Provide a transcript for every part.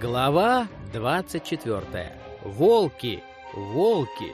Глава 24. Волки! Волки!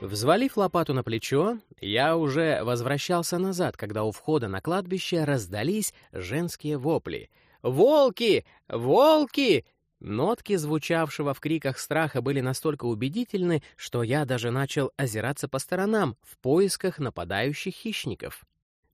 Взвалив лопату на плечо, я уже возвращался назад, когда у входа на кладбище раздались женские вопли. «Волки! Волки! Нотки, звучавшего в криках страха, были настолько убедительны, что я даже начал озираться по сторонам в поисках нападающих хищников.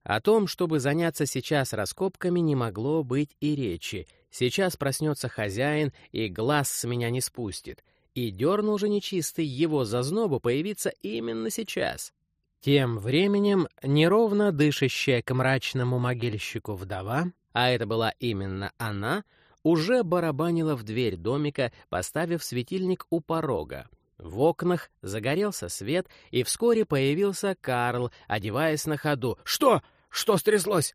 О том, чтобы заняться сейчас раскопками, не могло быть и речи. Сейчас проснется хозяин и глаз с меня не спустит. И дернул же нечистый его за знобу появиться именно сейчас. Тем временем неровно дышащая к мрачному могильщику вдова, а это была именно она — уже барабанила в дверь домика, поставив светильник у порога. В окнах загорелся свет, и вскоре появился Карл, одеваясь на ходу. «Что? Что стряслось?»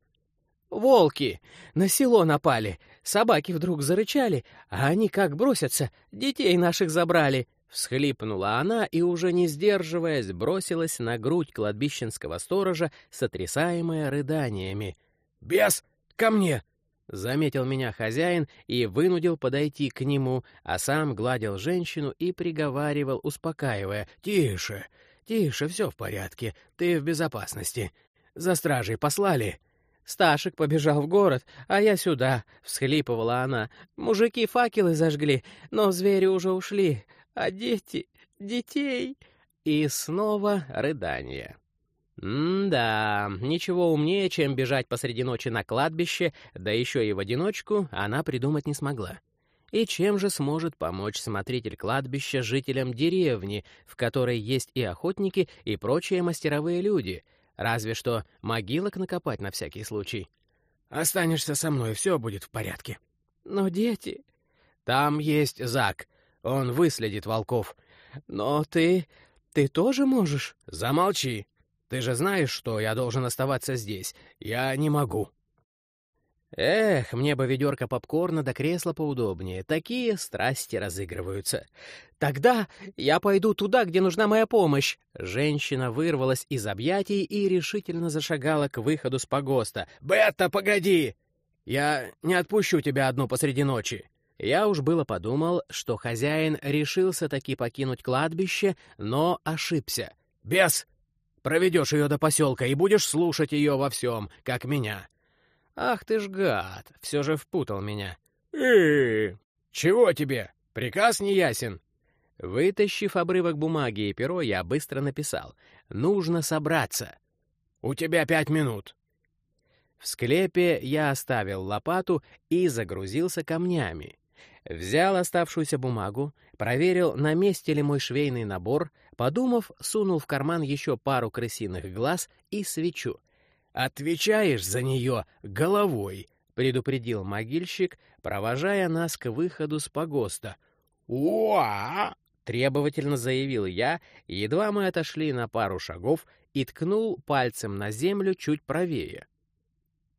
«Волки! На село напали. Собаки вдруг зарычали, а они как бросятся, детей наших забрали!» Всхлипнула она и, уже не сдерживаясь, бросилась на грудь кладбищенского сторожа, сотрясаемая рыданиями. «Бес! Ко мне!» Заметил меня хозяин и вынудил подойти к нему, а сам гладил женщину и приговаривал, успокаивая. «Тише, тише, все в порядке, ты в безопасности. За стражей послали». Сташек побежал в город, а я сюда, — всхлипывала она. Мужики факелы зажгли, но звери уже ушли, а дети, детей... И снова рыдание. М-да, ничего умнее, чем бежать посреди ночи на кладбище, да еще и в одиночку, она придумать не смогла. И чем же сможет помочь смотритель кладбища жителям деревни, в которой есть и охотники, и прочие мастеровые люди? Разве что могилок накопать на всякий случай. «Останешься со мной, все будет в порядке». «Но дети...» «Там есть Зак, он выследит волков». «Но ты... ты тоже можешь?» «Замолчи», ты же знаешь, что я должен оставаться здесь. Я не могу». Эх, мне бы ведерко попкорна до кресла поудобнее. Такие страсти разыгрываются. Тогда я пойду туда, где нужна моя помощь. Женщина вырвалась из объятий и решительно зашагала к выходу с погоста. «Бетта, погоди! Я не отпущу тебя одну посреди ночи!» Я уж было подумал, что хозяин решился таки покинуть кладбище, но ошибся. «Бес, Проведешь ее до поселка и будешь слушать ее во всем, как меня. Ах ты ж гад, все же впутал меня. э Чего тебе? Приказ не ясен. Вытащив обрывок бумаги и перо, я быстро написал. Нужно собраться. У тебя пять минут. В склепе я оставил лопату и загрузился камнями. Взял оставшуюся бумагу, проверил, на месте ли мой швейный набор, подумав, сунул в карман еще пару крысиных глаз и свечу. «Отвечаешь за нее головой», — предупредил могильщик, провожая нас к выходу с погоста. «Уа!» — требовательно заявил я, едва мы отошли на пару шагов и ткнул пальцем на землю чуть правее.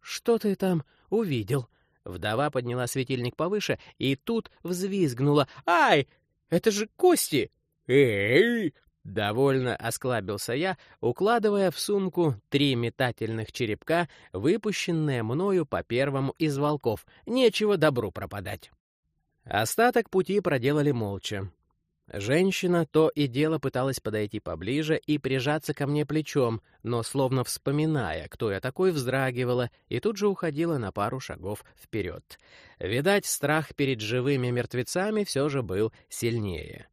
«Что ты там увидел?» Вдова подняла светильник повыше и тут взвизгнула. «Ай! Это же кости!» «Эй!» — довольно осклабился я, укладывая в сумку три метательных черепка, выпущенные мною по первому из волков. Нечего добру пропадать. Остаток пути проделали молча. Женщина то и дело пыталась подойти поближе и прижаться ко мне плечом, но, словно вспоминая, кто я такой, вздрагивала и тут же уходила на пару шагов вперед. Видать, страх перед живыми мертвецами все же был сильнее.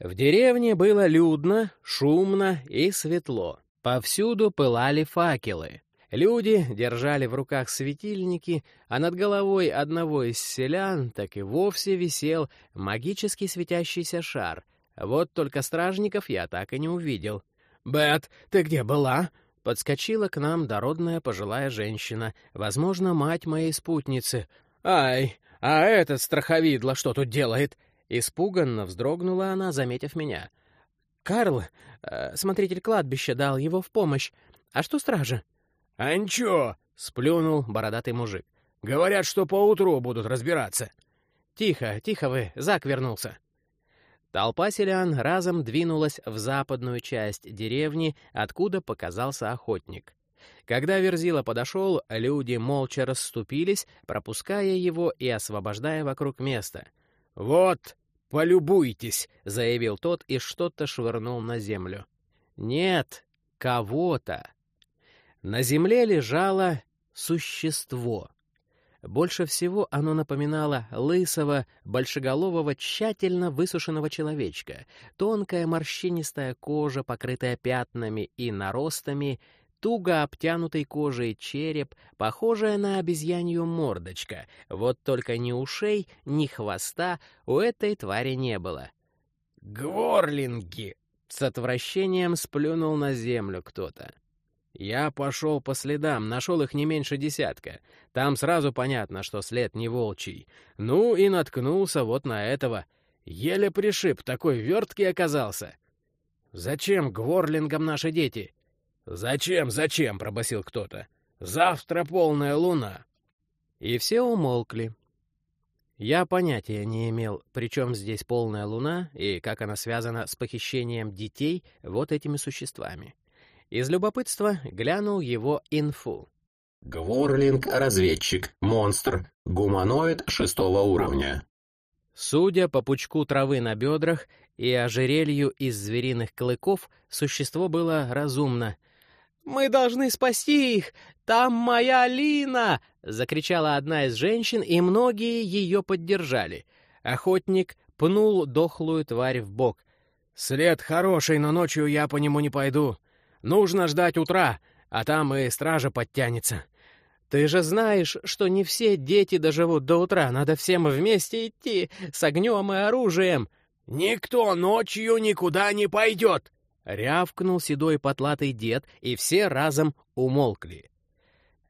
В деревне было людно, шумно и светло. Повсюду пылали факелы. Люди держали в руках светильники, а над головой одного из селян так и вовсе висел магически светящийся шар. Вот только стражников я так и не увидел. «Бет, ты где была?» Подскочила к нам дородная пожилая женщина, возможно, мать моей спутницы. «Ай, а этот страховидло что тут делает?» Испуганно вздрогнула она, заметив меня. «Карл, э, смотритель кладбища, дал его в помощь. А что стража?» «Анчо!» — сплюнул бородатый мужик. «Говорят, что поутру будут разбираться». «Тихо, тихо вы, Зак вернулся». Толпа селян разом двинулась в западную часть деревни, откуда показался охотник. Когда Верзила подошел, люди молча расступились, пропуская его и освобождая вокруг места. «Вот, полюбуйтесь!» — заявил тот и что-то швырнул на землю. «Нет, кого-то!» На земле лежало существо. Больше всего оно напоминало лысого, большеголового, тщательно высушенного человечка. Тонкая морщинистая кожа, покрытая пятнами и наростами, туго обтянутый кожей череп, похожая на обезьянью мордочка. Вот только ни ушей, ни хвоста у этой твари не было. «Гворлинги!» — с отвращением сплюнул на землю кто-то. Я пошел по следам, нашел их не меньше десятка. Там сразу понятно, что след не волчий. Ну и наткнулся вот на этого. Еле пришиб, такой верткий оказался. «Зачем гворлингам наши дети?» «Зачем, зачем?» — пробасил кто-то. «Завтра полная луна». И все умолкли. Я понятия не имел, при чем здесь полная луна и как она связана с похищением детей вот этими существами. Из любопытства глянул его инфу. Гворлинг-разведчик, монстр, гуманоид шестого уровня. Судя по пучку травы на бедрах и ожерелью из звериных клыков, существо было разумно. «Мы должны спасти их! Там моя Лина!» — закричала одна из женщин, и многие ее поддержали. Охотник пнул дохлую тварь в бок. «След хороший, но ночью я по нему не пойду. Нужно ждать утра, а там и стража подтянется. Ты же знаешь, что не все дети доживут до утра, надо всем вместе идти, с огнем и оружием. Никто ночью никуда не пойдет!» Рявкнул седой потлатый дед, и все разом умолкли.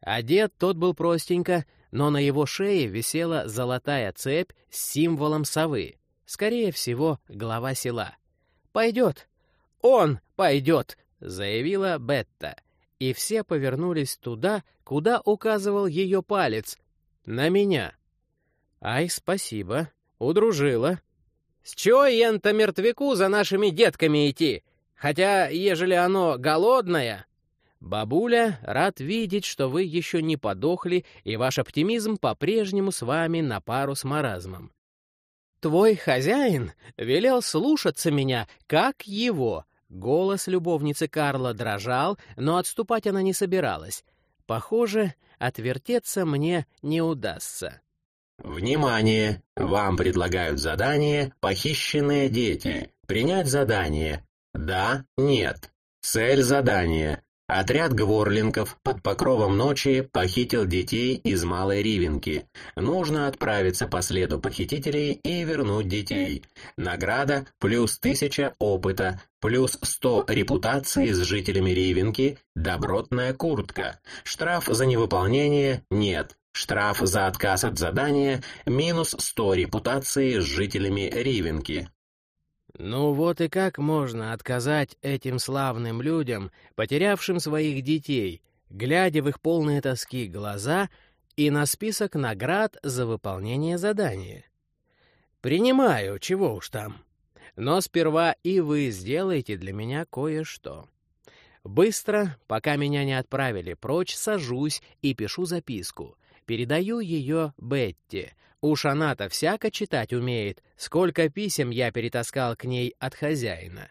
А дед тот был простенько, но на его шее висела золотая цепь с символом совы. Скорее всего, глава села. «Пойдет! Он пойдет!» Заявила Бетта, и все повернулись туда, куда указывал ее палец. На меня. Ай, спасибо, удружила. С чего ента мертвяку за нашими детками идти? Хотя, ежели оно голодное... Бабуля, рад видеть, что вы еще не подохли, и ваш оптимизм по-прежнему с вами на пару с маразмом. Твой хозяин велел слушаться меня, как его, Голос любовницы Карла дрожал, но отступать она не собиралась. Похоже, отвертеться мне не удастся. «Внимание! Вам предлагают задание «Похищенные дети». Принять задание. Да, нет. Цель задания. Отряд гворлинков под покровом ночи похитил детей из Малой Ривенки. Нужно отправиться по следу похитителей и вернуть детей. Награда плюс тысяча опыта, плюс сто репутации с жителями Ривенки, добротная куртка. Штраф за невыполнение нет. Штраф за отказ от задания минус сто репутации с жителями Ривенки. Ну вот и как можно отказать этим славным людям, потерявшим своих детей, глядя в их полные тоски глаза и на список наград за выполнение задания? Принимаю, чего уж там. Но сперва и вы сделаете для меня кое-что. Быстро, пока меня не отправили прочь, сажусь и пишу записку. Передаю ее Бетти, Уж она-то всяко читать умеет, сколько писем я перетаскал к ней от хозяина.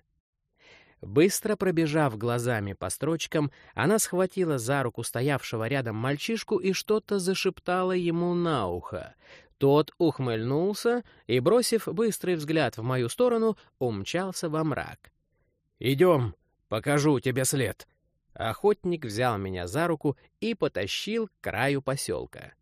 Быстро пробежав глазами по строчкам, она схватила за руку стоявшего рядом мальчишку и что-то зашептала ему на ухо. Тот ухмыльнулся и, бросив быстрый взгляд в мою сторону, умчался во мрак. «Идем, покажу тебе след». Охотник взял меня за руку и потащил к краю поселка.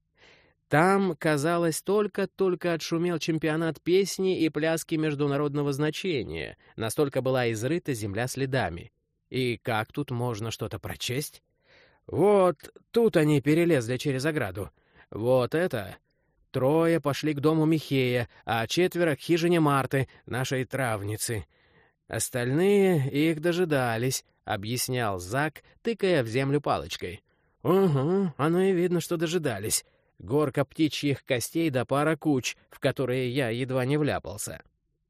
Там, казалось, только-только отшумел чемпионат песни и пляски международного значения, настолько была изрыта земля следами. И как тут можно что-то прочесть? Вот тут они перелезли через ограду. Вот это... Трое пошли к дому Михея, а четверо — к хижине Марты, нашей травницы. Остальные их дожидались, — объяснял Зак, тыкая в землю палочкой. «Угу, оно и видно, что дожидались горка птичьих костей да пара куч, в которые я едва не вляпался.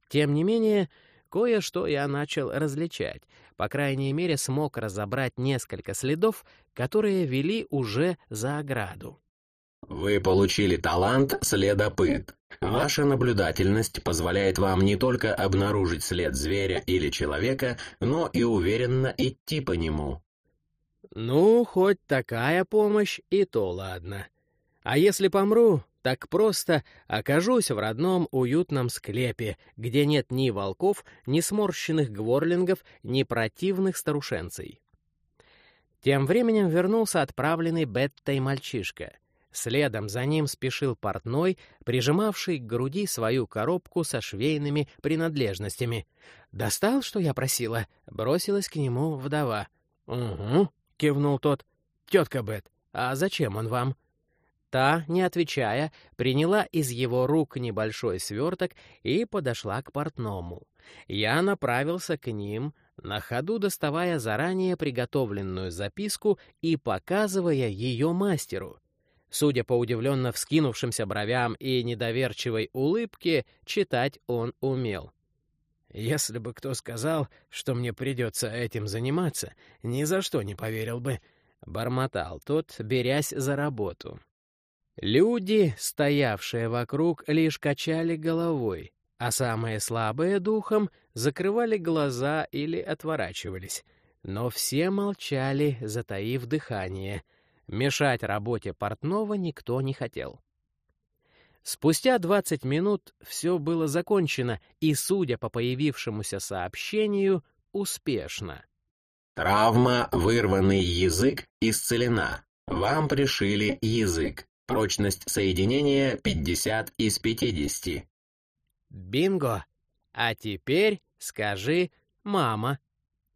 Тем не менее, кое-что я начал различать. По крайней мере, смог разобрать несколько следов, которые вели уже за ограду. Вы получили талант «Следопыт». Ваша наблюдательность позволяет вам не только обнаружить след зверя или человека, но и уверенно идти по нему. Ну, хоть такая помощь, и то ладно. А если помру, так просто окажусь в родном уютном склепе, где нет ни волков, ни сморщенных гворлингов, ни противных старушенцей. Тем временем вернулся отправленный Беттой мальчишка. Следом за ним спешил портной, прижимавший к груди свою коробку со швейными принадлежностями. «Достал, что я просила?» — бросилась к нему вдова. «Угу», — кивнул тот. «Тетка Бет, а зачем он вам?» Та, не отвечая, приняла из его рук небольшой сверток и подошла к портному. Я направился к ним, на ходу доставая заранее приготовленную записку и показывая ее мастеру. Судя по удивленно вскинувшимся бровям и недоверчивой улыбке, читать он умел. «Если бы кто сказал, что мне придется этим заниматься, ни за что не поверил бы», — бормотал тот, берясь за работу. Люди, стоявшие вокруг, лишь качали головой, а самые слабые духом закрывали глаза или отворачивались. Но все молчали, затаив дыхание — Мешать работе портного никто не хотел. Спустя 20 минут все было закончено, и, судя по появившемуся сообщению, успешно. Травма «Вырванный язык» исцелена. Вам пришили язык. Прочность соединения 50 из 50. Бинго! А теперь скажи «мама».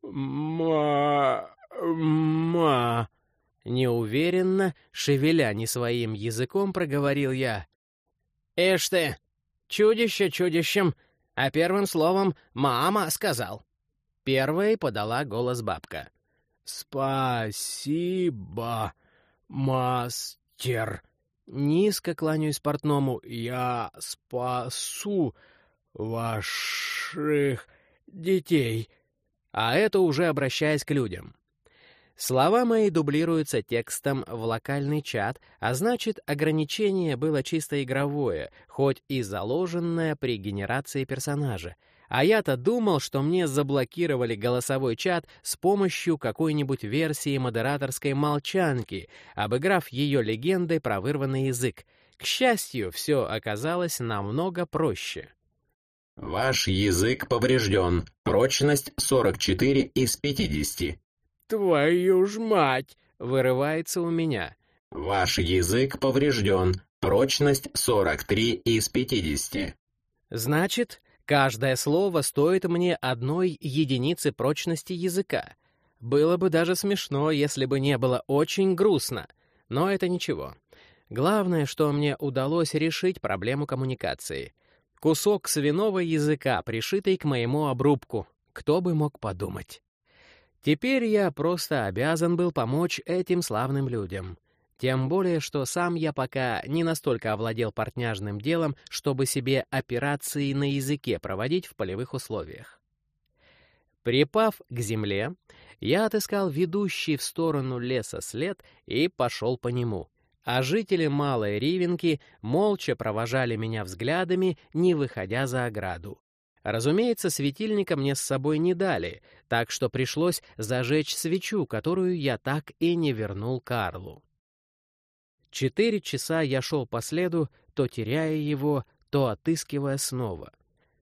«Ма... ма...» Неуверенно, шевеля не своим языком, проговорил я. «Эш ты, чудище чудищем, а первым словом «мама» сказал». Первой подала голос бабка. «Спасибо, мастер». Низко кланяюсь портному. «Я спасу ваших детей». А это уже обращаясь к людям. Слова мои дублируются текстом в локальный чат, а значит, ограничение было чисто игровое, хоть и заложенное при генерации персонажа. А я-то думал, что мне заблокировали голосовой чат с помощью какой-нибудь версии модераторской молчанки, обыграв ее легендой про вырванный язык. К счастью, все оказалось намного проще. Ваш язык поврежден. Прочность 44 из 50. «Твою ж мать!» — вырывается у меня. «Ваш язык поврежден. Прочность 43 из 50». «Значит, каждое слово стоит мне одной единицы прочности языка. Было бы даже смешно, если бы не было очень грустно. Но это ничего. Главное, что мне удалось решить проблему коммуникации. Кусок свиного языка, пришитый к моему обрубку. Кто бы мог подумать?» Теперь я просто обязан был помочь этим славным людям. Тем более, что сам я пока не настолько овладел портняжным делом, чтобы себе операции на языке проводить в полевых условиях. Припав к земле, я отыскал ведущий в сторону леса след и пошел по нему. А жители Малой Ривенки молча провожали меня взглядами, не выходя за ограду. Разумеется, светильника мне с собой не дали, так что пришлось зажечь свечу, которую я так и не вернул Карлу. Четыре часа я шел по следу, то теряя его, то отыскивая снова.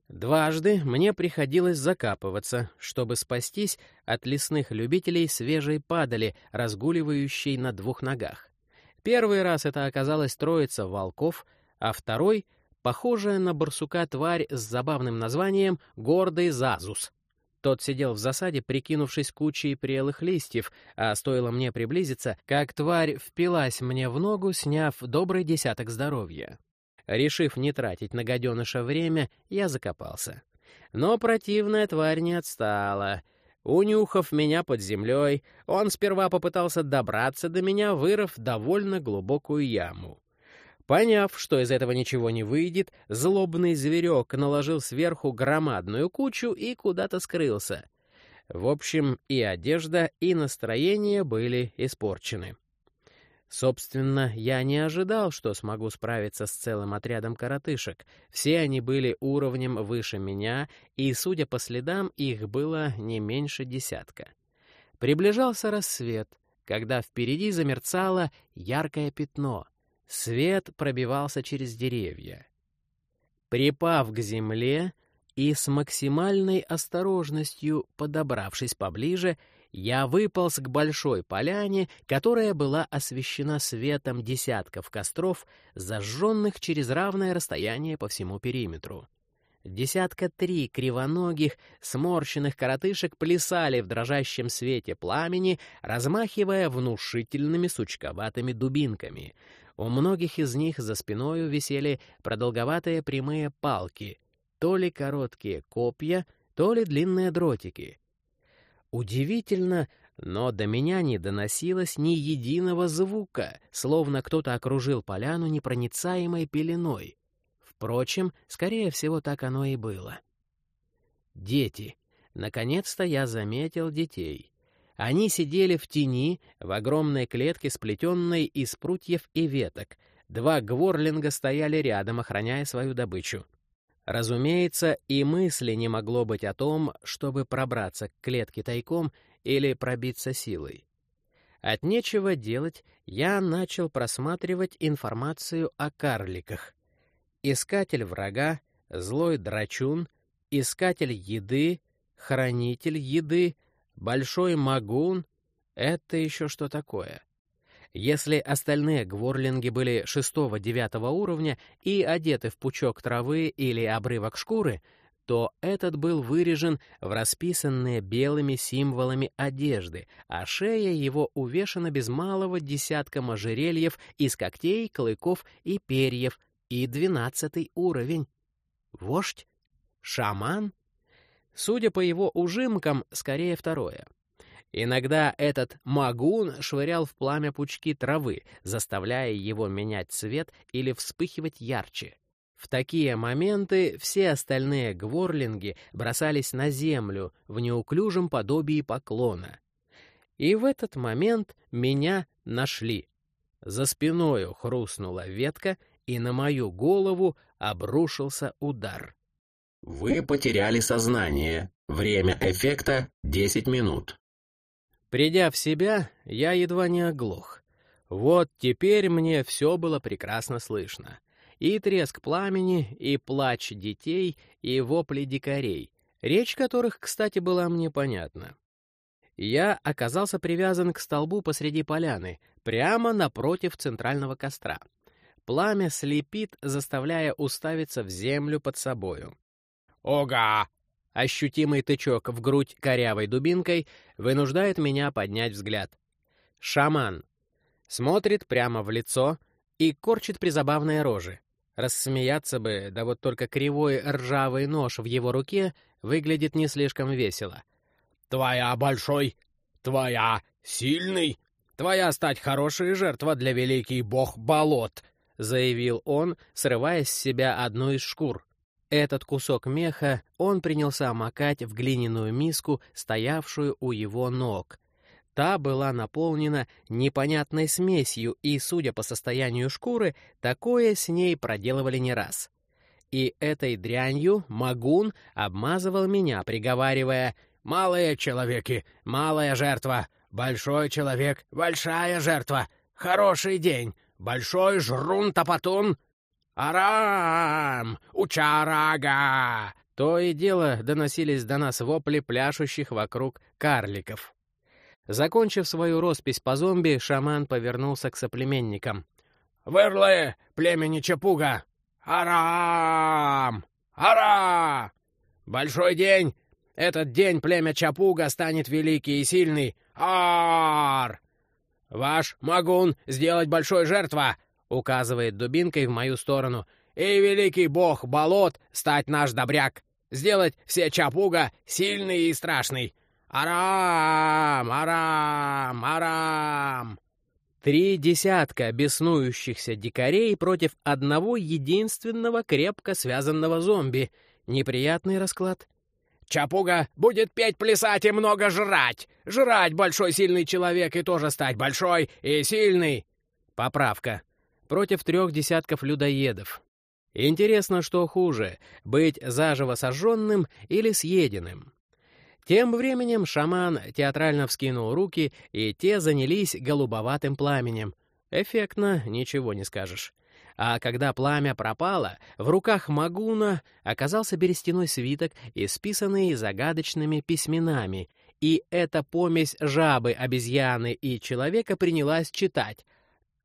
Дважды мне приходилось закапываться, чтобы спастись от лесных любителей свежей падали, разгуливающей на двух ногах. Первый раз это оказалась троица волков, а второй похожая на барсука тварь с забавным названием «Гордый Зазус». Тот сидел в засаде, прикинувшись кучей прелых листьев, а стоило мне приблизиться, как тварь впилась мне в ногу, сняв добрый десяток здоровья. Решив не тратить на гаденыша время, я закопался. Но противная тварь не отстала. Унюхав меня под землей, он сперва попытался добраться до меня, вырыв довольно глубокую яму. Поняв, что из этого ничего не выйдет, злобный зверек наложил сверху громадную кучу и куда-то скрылся. В общем, и одежда, и настроение были испорчены. Собственно, я не ожидал, что смогу справиться с целым отрядом коротышек. Все они были уровнем выше меня, и, судя по следам, их было не меньше десятка. Приближался рассвет, когда впереди замерцало яркое пятно. Свет пробивался через деревья. Припав к земле и с максимальной осторожностью подобравшись поближе, я выполз к большой поляне, которая была освещена светом десятков костров, зажженных через равное расстояние по всему периметру. Десятка три кривоногих, сморщенных коротышек плясали в дрожащем свете пламени, размахивая внушительными сучковатыми дубинками. У многих из них за спиною висели продолговатые прямые палки, то ли короткие копья, то ли длинные дротики — Удивительно, но до меня не доносилось ни единого звука, словно кто-то окружил поляну непроницаемой пеленой. Впрочем, скорее всего, так оно и было. Дети. Наконец-то я заметил детей. Они сидели в тени, в огромной клетке, сплетенной из прутьев и веток. Два гворлинга стояли рядом, охраняя свою добычу. Разумеется, и мысли не могло быть о том, чтобы пробраться к клетке тайком или пробиться силой. От нечего делать я начал просматривать информацию о карликах. Искатель врага, злой драчун, искатель еды, хранитель еды, большой магун — это еще что такое? Если остальные гворлинги были шестого-девятого уровня и одеты в пучок травы или обрывок шкуры, то этот был вырежен в расписанные белыми символами одежды, а шея его увешана без малого десятком ожерельев из когтей, клыков и перьев, и двенадцатый уровень. Вождь? Шаман? Судя по его ужимкам, скорее второе. Иногда этот магун швырял в пламя пучки травы, заставляя его менять цвет или вспыхивать ярче. В такие моменты все остальные гворлинги бросались на землю в неуклюжем подобии поклона. И в этот момент меня нашли. За спиною хрустнула ветка, и на мою голову обрушился удар. Вы потеряли сознание. Время эффекта — 10 минут. Придя в себя, я едва не оглох. Вот теперь мне все было прекрасно слышно. И треск пламени, и плач детей, и вопли дикарей, речь которых, кстати, была мне понятна. Я оказался привязан к столбу посреди поляны, прямо напротив центрального костра. Пламя слепит, заставляя уставиться в землю под собою. «Ога! Ощутимый тычок в грудь корявой дубинкой вынуждает меня поднять взгляд. Шаман. Смотрит прямо в лицо и корчит призабавные рожи. Рассмеяться бы, да вот только кривой ржавый нож в его руке выглядит не слишком весело. «Твоя большой, твоя сильный, твоя стать хорошая жертва для великий бог болот», — заявил он, срывая с себя одну из шкур. Этот кусок меха он принялся макать в глиняную миску, стоявшую у его ног. Та была наполнена непонятной смесью, и, судя по состоянию шкуры, такое с ней проделывали не раз. И этой дрянью Магун обмазывал меня, приговаривая «Малые человеки, малая жертва, большой человек, большая жертва, хороший день, большой жрун-топотун, «Арам! Учарага!» То и дело доносились до нас вопли пляшущих вокруг карликов. Закончив свою роспись по зомби, шаман повернулся к соплеменникам. «Вырлы, племени Чапуга! Арам! Ара! Большой день! Этот день племя Чапуга станет великий и сильный! Ар! Ваш Магун сделать большой жертва! Указывает дубинкой в мою сторону. «И великий бог болот стать наш добряк! Сделать все чапуга сильный и страшный! Арам! Арам! Арам!» Три десятка беснующихся дикарей против одного единственного крепко связанного зомби. Неприятный расклад. Чапуга будет петь, плясать и много жрать. Жрать большой сильный человек и тоже стать большой и сильный. Поправка. Против трех десятков людоедов. Интересно, что хуже — быть заживо сожженным или съеденным. Тем временем шаман театрально вскинул руки, и те занялись голубоватым пламенем. Эффектно, ничего не скажешь. А когда пламя пропало, в руках Магуна оказался берестяной свиток, исписанный загадочными письменами, и эта помесь жабы, обезьяны и человека принялась читать.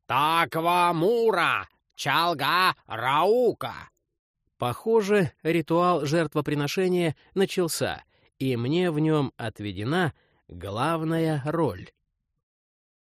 «Таква Мура! Чалга Раука!» Похоже, ритуал жертвоприношения начался — и мне в нем отведена главная роль.